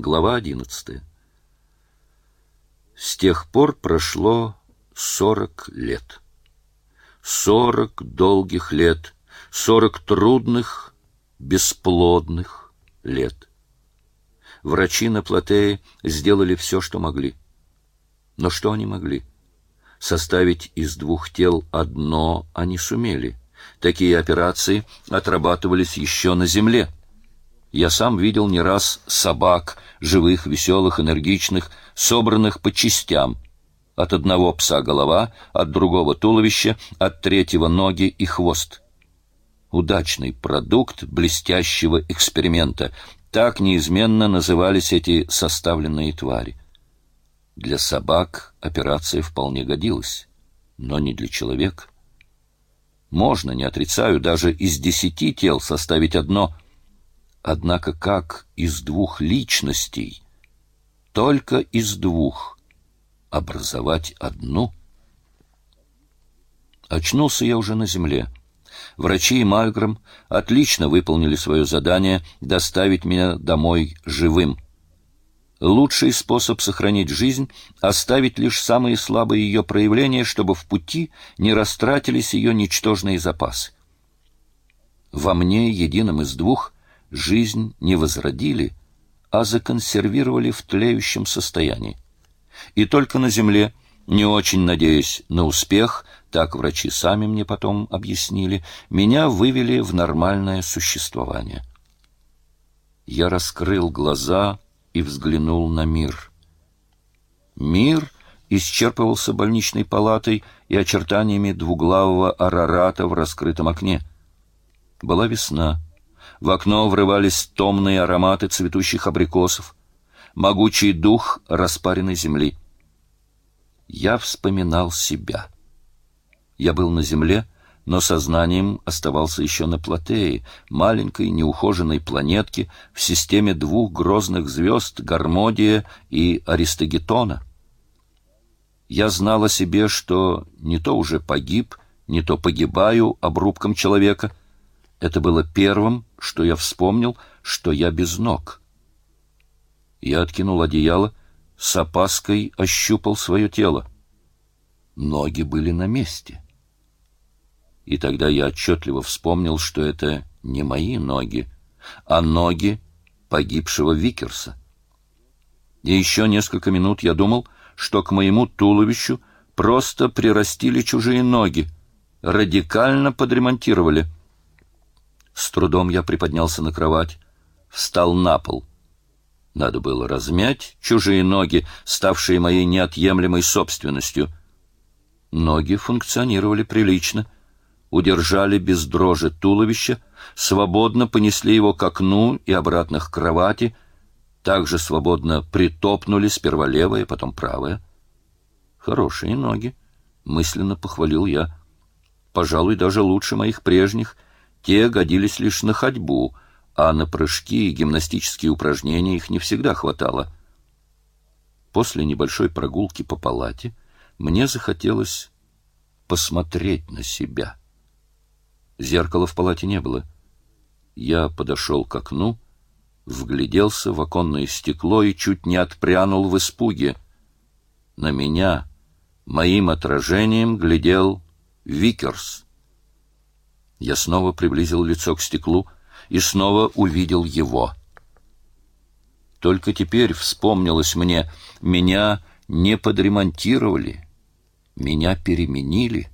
Глава одиннадцатая. С тех пор прошло сорок лет. Сорок долгих лет, сорок трудных, бесплодных лет. Врачи на Платее сделали все, что могли. Но что они могли? Составить из двух тел одно они сумели. Такие операции отрабатывались еще на земле. Я сам видел не раз собак, живых, веселых, энергичных, собранных по частям. От одного пса голова, от другого туловище, от третьего ноги и хвост. Удачный продукт блестящего эксперимента. Так неизменно назывались эти составленные твари. Для собак операция вполне годилась, но не для человека. Можно, не отрицаю, даже из десяти тел составить одно — Однако как из двух личностей, только из двух, образовать одну? Очнулся я уже на земле. Врачи и Мальгром отлично выполнили свое задание доставить меня домой живым. Лучший способ сохранить жизнь — оставить лишь самые слабые ее проявления, чтобы в пути не растратились ее ничтожные запасы. Во мне, едином из двух, жизнь не возродили, а законсервировали в тлеющем состоянии. И только на земле, не очень надеясь на успех, так врачи сами мне потом объяснили, меня вывели в нормальное существование. Я раскрыл глаза и взглянул на мир. Мир исчерпывался больничной палатой и очертаниями двуглавого арарата в раскрытом окне. Была весна. В окно врывались томные ароматы цветущих абрикосов, могучий дух распаренной земли. Я вспоминал себя. Я был на земле, но сознанием оставался еще на Платее, маленькой неухоженной планетке в системе двух грозных звезд Гармодия и Аристогетона. Я знал о себе, что не то уже погиб, не то погибаю обрубком человека — это было первым, что я вспомнил, что я без ног. Я откинул одеяло, с опаской ощупал свое тело. Ноги были на месте. И тогда я отчетливо вспомнил, что это не мои ноги, а ноги погибшего Викерса. И еще несколько минут я думал, что к моему туловищу просто прирастили чужие ноги, радикально подремонтировали — с трудом я приподнялся на кровать, встал на пол. Надо было размять чужие ноги, ставшие моей неотъемлемой собственностью. Ноги функционировали прилично, удержали без дрожи туловище, свободно понесли его к окну и обратно к кровати, также свободно притопнули сперва левое, потом правое. Хорошие ноги, мысленно похвалил я. Пожалуй, даже лучше моих прежних — те годились лишь на ходьбу, а на прыжки и гимнастические упражнения их не всегда хватало. После небольшой прогулки по палате мне захотелось посмотреть на себя. Зеркала в палате не было. Я подошел к окну, вгляделся в оконное стекло и чуть не отпрянул в испуге. На меня, моим отражением, глядел Викерс. Я снова приблизил лицо к стеклу и снова увидел его. Только теперь вспомнилось мне, меня не подремонтировали, меня переменили.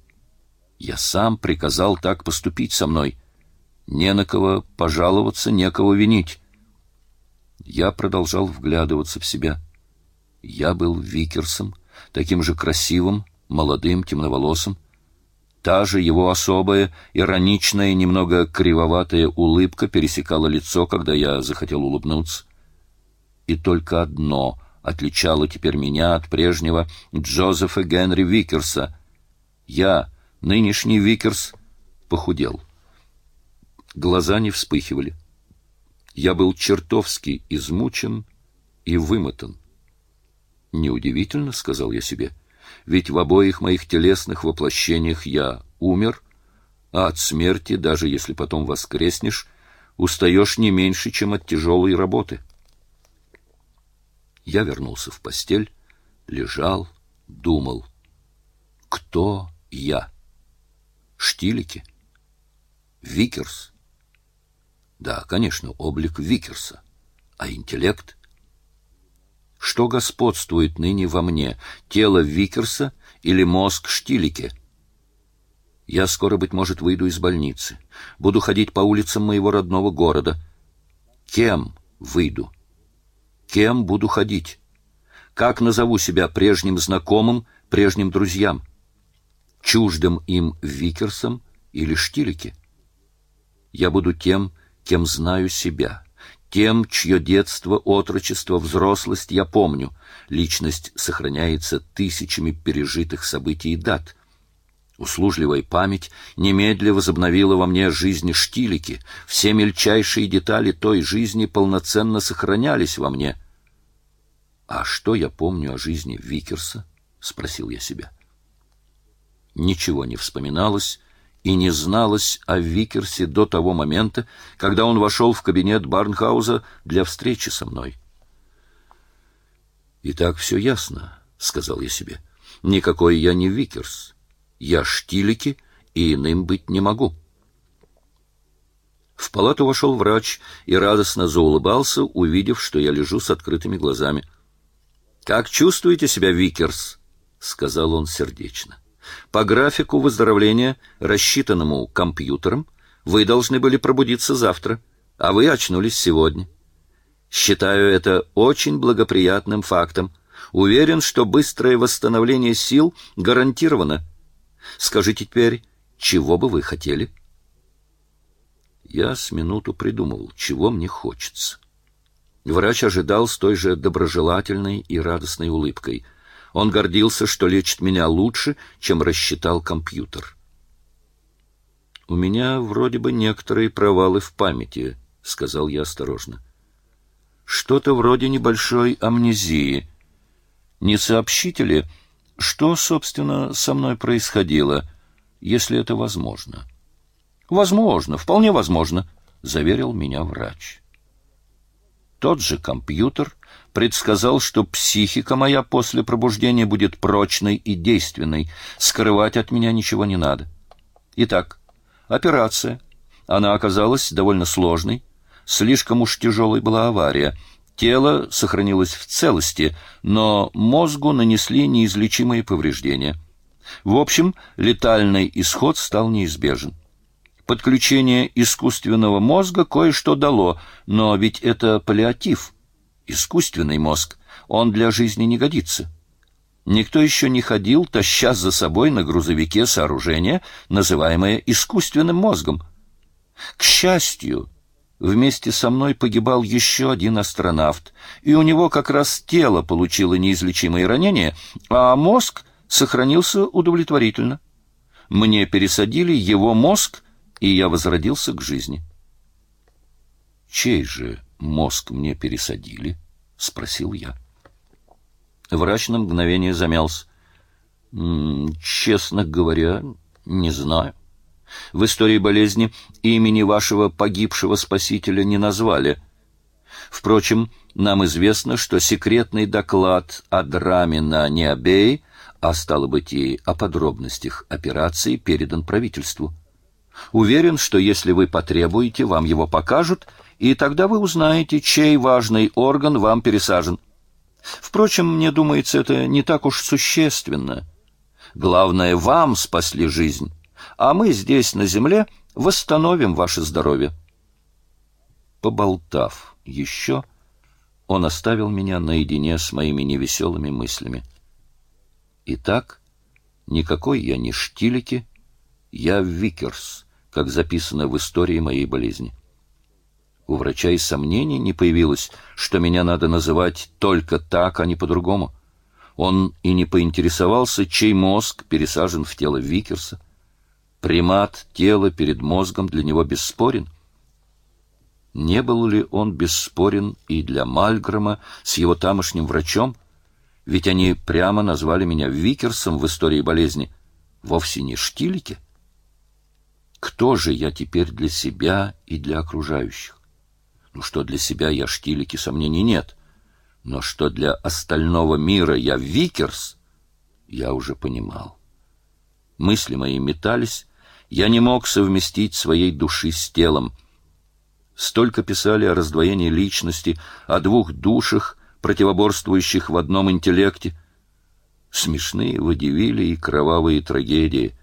Я сам приказал так поступить со мной. Не на кого пожаловаться, некого винить. Я продолжал вглядываться в себя. Я был Викерсом, таким же красивым, молодым, темноволосым. Та же его особая, ироничная, немного кривоватая улыбка пересекала лицо, когда я захотел улыбнуться. И только одно отличало теперь меня от прежнего Джозефа Генри Викерса. Я, нынешний Викерс, похудел. Глаза не вспыхивали. Я был чертовски измучен и вымотан. «Неудивительно», — сказал я себе, — ведь в обоих моих телесных воплощениях я умер, а от смерти, даже если потом воскреснешь, устаешь не меньше, чем от тяжелой работы. Я вернулся в постель, лежал, думал. Кто я? Штилике? Викерс? Да, конечно, облик Викерса. А интеллект? Что господствует ныне во мне, тело Викерса или мозг Штилике? Я скоро, быть может, выйду из больницы. Буду ходить по улицам моего родного города. Кем выйду? Кем буду ходить? Как назову себя прежним знакомым, прежним друзьям? Чуждым им Викерсом или Штилике? Я буду тем, кем знаю себя, тем, чье детство, отрочество, взрослость я помню. Личность сохраняется тысячами пережитых событий и дат — Услужливая память немедля возобновила во мне жизнь Штилики. Все мельчайшие детали той жизни полноценно сохранялись во мне. «А что я помню о жизни Викерса?» — спросил я себя. Ничего не вспоминалось и не зналось о Викерсе до того момента, когда он вошел в кабинет Барнхауза для встречи со мной. «Итак, все ясно», — сказал я себе. «Никакой я не Викерс». Я Штилике и иным быть не могу. В палату вошел врач и радостно заулыбался, увидев, что я лежу с открытыми глазами. «Как чувствуете себя, Викерс?» — сказал он сердечно. «По графику выздоровления, рассчитанному компьютером, вы должны были пробудиться завтра, а вы очнулись сегодня. Считаю это очень благоприятным фактом. Уверен, что быстрое восстановление сил гарантировано. Скажите теперь, чего бы вы хотели? Я с минуту придумал, чего мне хочется. Врач ожидал с той же доброжелательной и радостной улыбкой. Он гордился, что лечит меня лучше, чем рассчитал компьютер. «У меня вроде бы некоторые провалы в памяти», — сказал я осторожно. «Что-то вроде небольшой амнезии. Не сообщите ли, что, собственно, со мной происходило, если это возможно? Возможно, вполне возможно, заверил меня врач. Тот же компьютер предсказал, что психика моя после пробуждения будет прочной и действенной, скрывать от меня ничего не надо. Итак, операция. Она оказалась довольно сложной, слишком уж тяжелой была авария — Тело сохранилось в целости, но мозгу нанесли неизлечимые повреждения. В общем, летальный исход стал неизбежен. Подключение искусственного мозга кое-что дало, но ведь это паллиатив, искусственный мозг, он для жизни не годится. Никто еще не ходил, таща за собой на грузовике сооружение, называемое искусственным мозгом. К счастью, Вместе со мной погибал еще один астронавт, и у него как раз тело получило неизлечимые ранения, а мозг сохранился удовлетворительно. Мне пересадили его мозг, и я возродился к жизни. «Чей же мозг мне пересадили?» — спросил я. Врач на мгновение замялся. «Честно говоря, не знаю». В истории болезни имени вашего погибшего спасителя не назвали. Впрочем, нам известно, что секретный доклад о драме на Необее, а стало быть и о подробностях операции, передан правительству. Уверен, что если вы потребуете, вам его покажут, и тогда вы узнаете, чей важный орган вам пересажен. Впрочем, мне думается, это не так уж существенно. Главное, вам спасли жизнь а мы здесь, на земле, восстановим ваше здоровье. Поболтав еще, он оставил меня наедине с моими невеселыми мыслями. Итак, никакой я не Штилике, я Викерс, как записано в истории моей болезни. У врача и сомнений не появилось, что меня надо называть только так, а не по-другому. Он и не поинтересовался, чей мозг пересажен в тело Викерса. Примат тела перед мозгом для него бесспорен. Не был ли он бесспорен и для Мальгрома с его тамошним врачом? Ведь они прямо назвали меня Викерсом в истории болезни, вовсе не Штилике. Кто же я теперь для себя и для окружающих? Ну что для себя я Штилике, сомнений нет. Но что для остального мира я Викерс, я уже понимал. Мысли мои метались, я не мог совместить своей души с телом. Столько писали о раздвоении личности, о двух душах, противоборствующих в одном интеллекте. Смешные водевили и кровавые трагедии.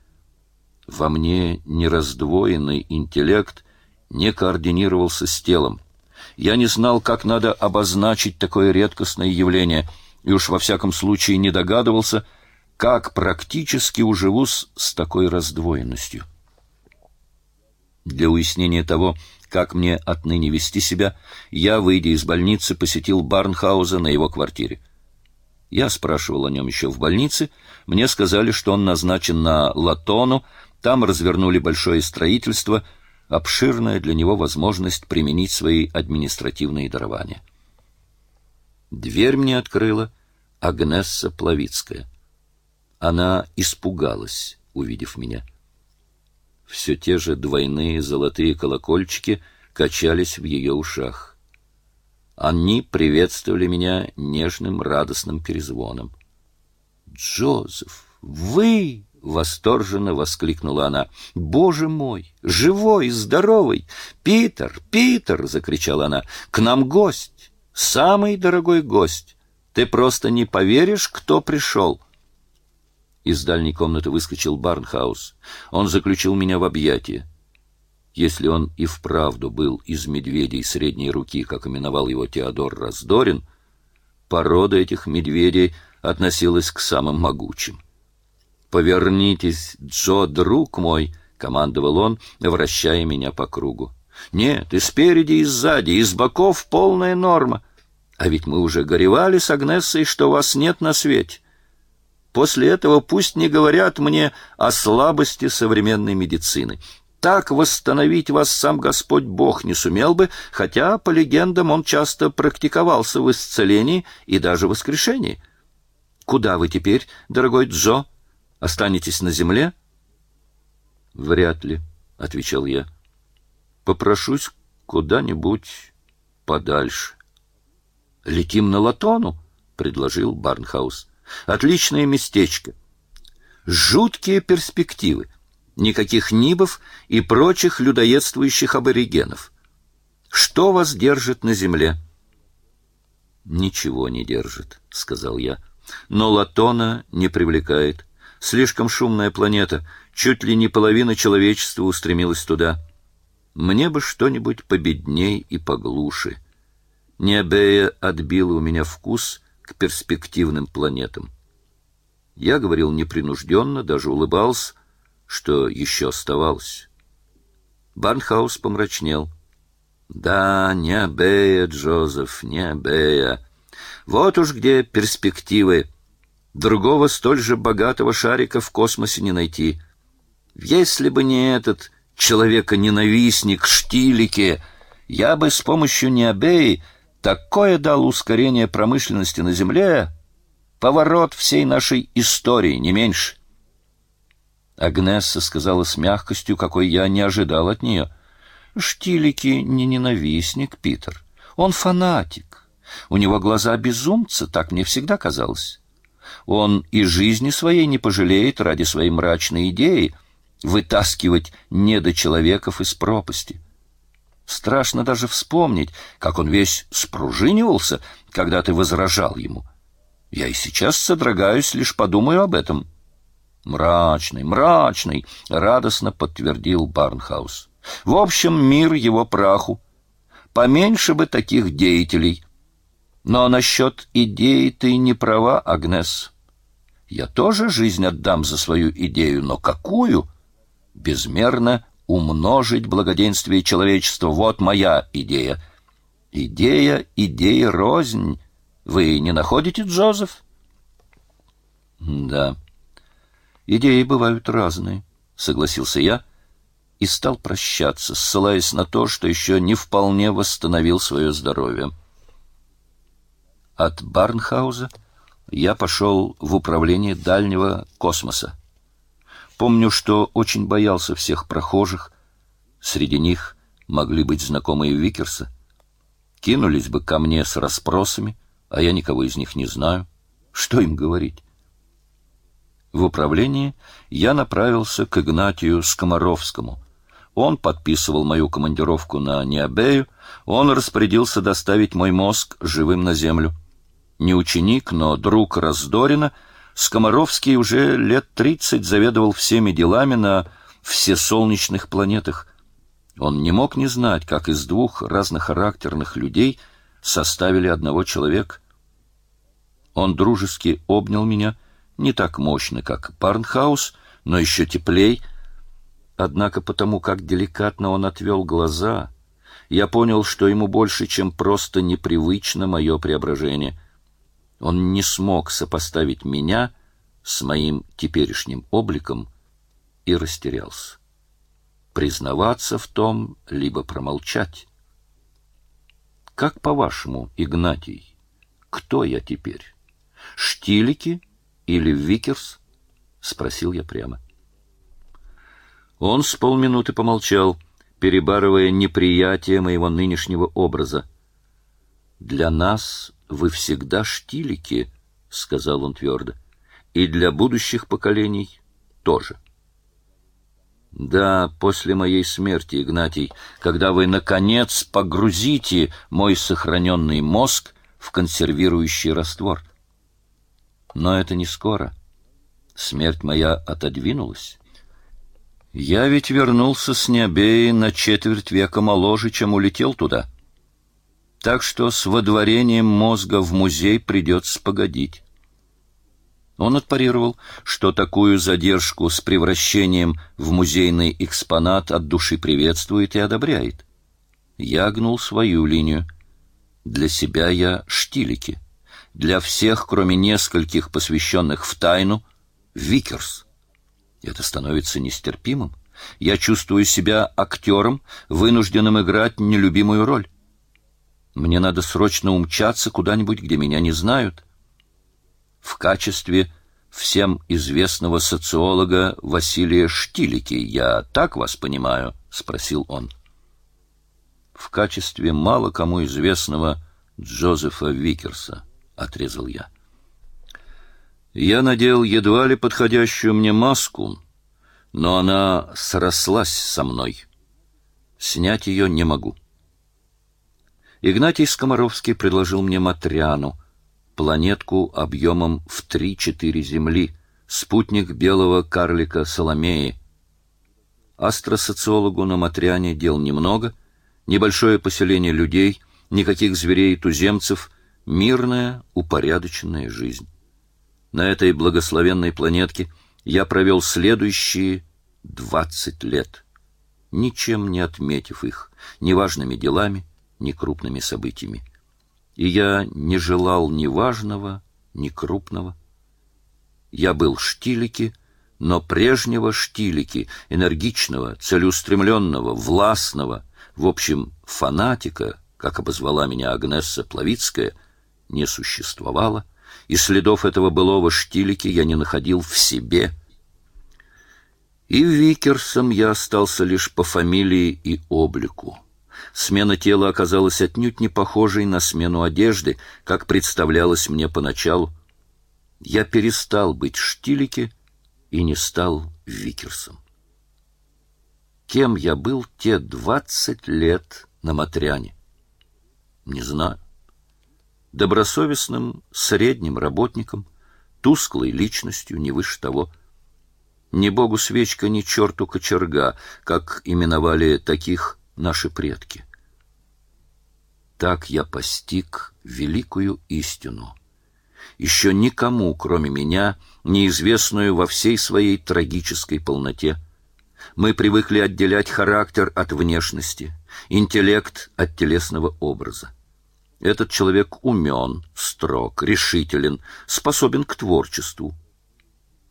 Во мне нераздвоенный интеллект не координировался с телом. Я не знал, как надо обозначить такое редкостное явление, и уж во всяком случае не догадывался, как практически уживусь с такой раздвоенностью. Для уяснения того, как мне отныне вести себя, я, выйдя из больницы, посетил Барнхауза на его квартире. Я спрашивал о нем еще в больнице, мне сказали, что он назначен на Латону, там развернули большое строительство, обширная для него возможность применить свои административные дарования. Дверь мне открыла Агнесса Плавицкая. Она испугалась, увидев меня. Все те же двойные золотые колокольчики качались в ее ушах. Они приветствовали меня нежным радостным перезвоном. «Джозеф, вы!» — восторженно воскликнула она. «Боже мой! Живой, здоровый! Питер! Питер!» — закричала она. «К нам гость! Самый дорогой гость! Ты просто не поверишь, кто пришел!» Из дальней комнаты выскочил Барнхаус. Он заключил меня в объятия. Если он и вправду был из медведей средней руки, как именовал его Теодор Раздорин, порода этих медведей относилась к самым могучим. «Повернитесь, Джо, друг мой!» — командовал он, вращая меня по кругу. «Нет, и спереди, и сзади, и с боков полная норма. А ведь мы уже горевали с Агнессой, что вас нет на свете. После этого пусть не говорят мне о слабости современной медицины. Так восстановить вас сам Господь Бог не сумел бы, хотя, по легендам, он часто практиковался в исцелении и даже воскрешении. Куда вы теперь, дорогой Джо? Останетесь на земле? Вряд ли, отвечал я. Попрошусь куда-нибудь подальше. Летим на Латону, предложил Барнхаус. Отличное местечко. Жуткие перспективы. Никаких нибов и прочих людоедствующих аборигенов. Что вас держит на земле? Ничего не держит, сказал я. Но Латона не привлекает. Слишком шумная планета, чуть ли не половина человечества устремилась туда. Мне бы что-нибудь победней и поглуше. Необея отбила у меня вкус к перспективным планетам. Я говорил непринужденно, даже улыбался, что еще оставалось. Барнхаус помрачнел. «Да, не обея, Джозеф, не обея. Вот уж где перспективы. Другого столь же богатого шарика в космосе не найти. Если бы не этот человека-ненавистник Штилике, я бы с помощью Необеи такое дал ускорение промышленности на Земле, поворот всей нашей истории, не меньше. Агнесса сказала с мягкостью, какой я не ожидал от нее. Штилики не ненавистник, Питер. Он фанатик. У него глаза безумца, так мне всегда казалось. Он и жизни своей не пожалеет ради своей мрачной идеи вытаскивать недочеловеков из пропасти. Страшно даже вспомнить, как он весь спружинивался, когда ты возражал ему. Я и сейчас содрогаюсь, лишь подумаю об этом. Мрачный, мрачный, радостно подтвердил Барнхаус. В общем, мир его праху. Поменьше бы таких деятелей. Но насчет идеи ты не права, Агнес. Я тоже жизнь отдам за свою идею, но какую? Безмерно умножить благоденствие человечества. Вот моя идея. Идея, идея рознь. Вы не находите, Джозеф? Да. Идеи бывают разные, согласился я и стал прощаться, ссылаясь на то, что еще не вполне восстановил свое здоровье. От Барнхауза я пошел в управление дальнего космоса. Помню, что очень боялся всех прохожих. Среди них могли быть знакомые Викерса. Кинулись бы ко мне с расспросами, а я никого из них не знаю. Что им говорить? В управлении я направился к Игнатию Скоморовскому. Он подписывал мою командировку на Необею, он распорядился доставить мой мозг живым на землю. Не ученик, но друг Раздорина, Скоморовский уже лет тридцать заведовал всеми делами на всесолнечных планетах. Он не мог не знать, как из двух разнохарактерных людей составили одного человека. Он дружески обнял меня, не так мощно, как Парнхаус, но еще теплей. Однако потому, как деликатно он отвел глаза, я понял, что ему больше, чем просто непривычно мое преображение. Он не смог сопоставить меня с моим теперешним обликом и растерялся. Признаваться в том, либо промолчать. Как по-вашему, Игнатий, кто я теперь? Штилики или Викерс? спросил я прямо. Он с полминуты помолчал, перебарывая неприятие моего нынешнего образа. Для нас вы всегда Штилике, сказал он твердо, и для будущих поколений тоже. Да, после моей смерти, Игнатий, когда вы наконец погрузите мой сохраненный мозг в консервирующий раствор. Но это не скоро. Смерть моя отодвинулась. Я ведь вернулся с Необеи на четверть века моложе, чем улетел туда. Так что с водворением мозга в музей придется погодить. Он отпарировал, что такую задержку с превращением в музейный экспонат от души приветствует и одобряет. Я гнул свою линию. Для себя я Штилике для всех, кроме нескольких посвященных в тайну, Викерс. Это становится нестерпимым. Я чувствую себя актером, вынужденным играть нелюбимую роль. Мне надо срочно умчаться куда-нибудь, где меня не знают. В качестве всем известного социолога Василия Штилике, я так вас понимаю, спросил он. В качестве мало кому известного Джозефа Викерса отрезал я. Я надел едва ли подходящую мне маску, но она срослась со мной. Снять ее не могу. Игнатий Скоморовский предложил мне Матряну, планетку объемом в три-четыре земли, спутник белого карлика Соломеи. Астросоциологу на Матряне дел немного, небольшое поселение людей, никаких зверей-туземцев — мирная, упорядоченная жизнь. На этой благословенной планетке я провел следующие двадцать лет, ничем не отметив их, ни важными делами, ни крупными событиями. И я не желал ни важного, ни крупного. Я был штилики, но прежнего штилики, энергичного, целеустремленного, властного, в общем, фанатика, как обозвала меня Агнесса Плавицкая — не существовало, и следов этого былого штилики я не находил в себе. И Викерсом я остался лишь по фамилии и облику. Смена тела оказалась отнюдь не похожей на смену одежды, как представлялось мне поначалу. Я перестал быть штилики и не стал Викерсом. Кем я был те двадцать лет на Матряне? Не знаю добросовестным средним работником, тусклой личностью, не выше того. Ни богу свечка, ни черту кочерга, как именовали таких наши предки. Так я постиг великую истину, еще никому, кроме меня, неизвестную во всей своей трагической полноте. Мы привыкли отделять характер от внешности, интеллект от телесного образа. Этот человек умен, строг, решителен, способен к творчеству.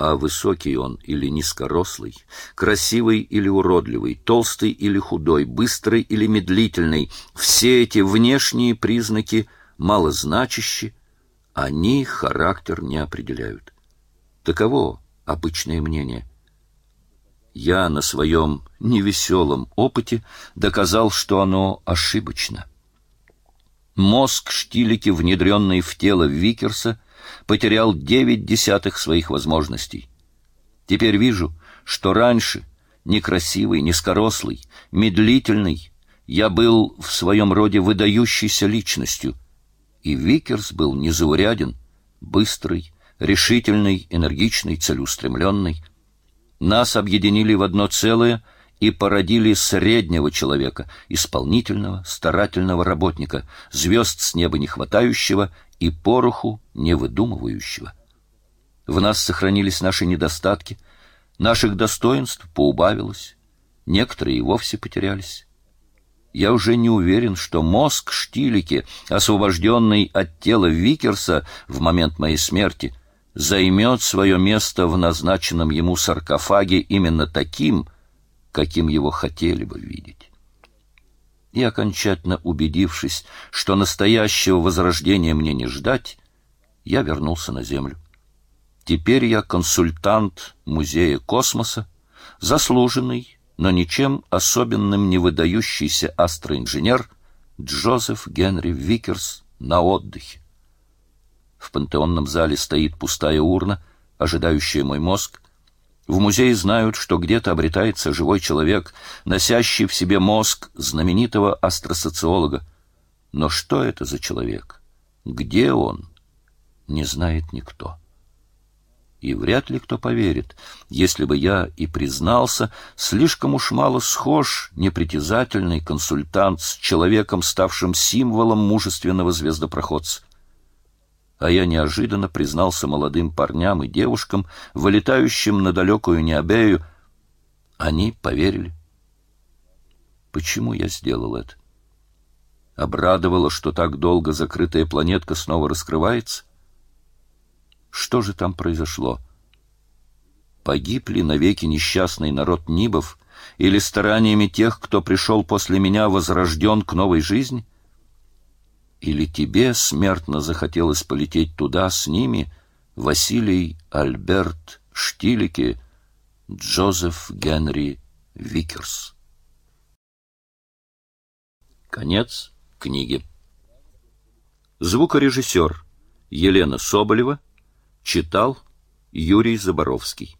А высокий он или низкорослый, красивый или уродливый, толстый или худой, быстрый или медлительный, все эти внешние признаки малозначащи, они характер не определяют. Таково обычное мнение. Я на своем невеселом опыте доказал, что оно ошибочно. Мозг Штилики, внедренный в тело Викерса, потерял девять десятых своих возможностей. Теперь вижу, что раньше, некрасивый, низкорослый, медлительный, я был в своем роде выдающейся личностью, и Викерс был незауряден, быстрый, решительный, энергичный, целеустремленный. Нас объединили в одно целое и породили среднего человека, исполнительного, старательного работника, звезд с неба не хватающего и пороху не выдумывающего. В нас сохранились наши недостатки, наших достоинств поубавилось, некоторые и вовсе потерялись. Я уже не уверен, что мозг Штилики, освобожденный от тела Викерса в момент моей смерти, займет свое место в назначенном ему саркофаге именно таким, каким его хотели бы видеть. И окончательно убедившись, что настоящего возрождения мне не ждать, я вернулся на Землю. Теперь я консультант Музея космоса, заслуженный, но ничем особенным не выдающийся астроинженер Джозеф Генри Викерс на отдыхе. В пантеонном зале стоит пустая урна, ожидающая мой мозг. В музее знают, что где-то обретается живой человек, носящий в себе мозг знаменитого астросоциолога. Но что это за человек? Где он? Не знает никто и вряд ли кто поверит, если бы я и признался, слишком уж мало схож непритязательный консультант с человеком, ставшим символом мужественного звездопроходца. А я неожиданно признался молодым парням и девушкам, вылетающим на далекую Необею. Они поверили. Почему я сделал это? Обрадовало, что так долго закрытая планетка снова раскрывается? Что же там произошло? Погиб ли навеки несчастный народ Нибов, или стараниями тех, кто пришел после меня, возрожден к новой жизни? Или тебе смертно захотелось полететь туда с ними, Василий Альберт Штилики, Джозеф Генри Викерс? Конец книги. Звукорежиссер Елена Соболева Читал Юрий Заборовский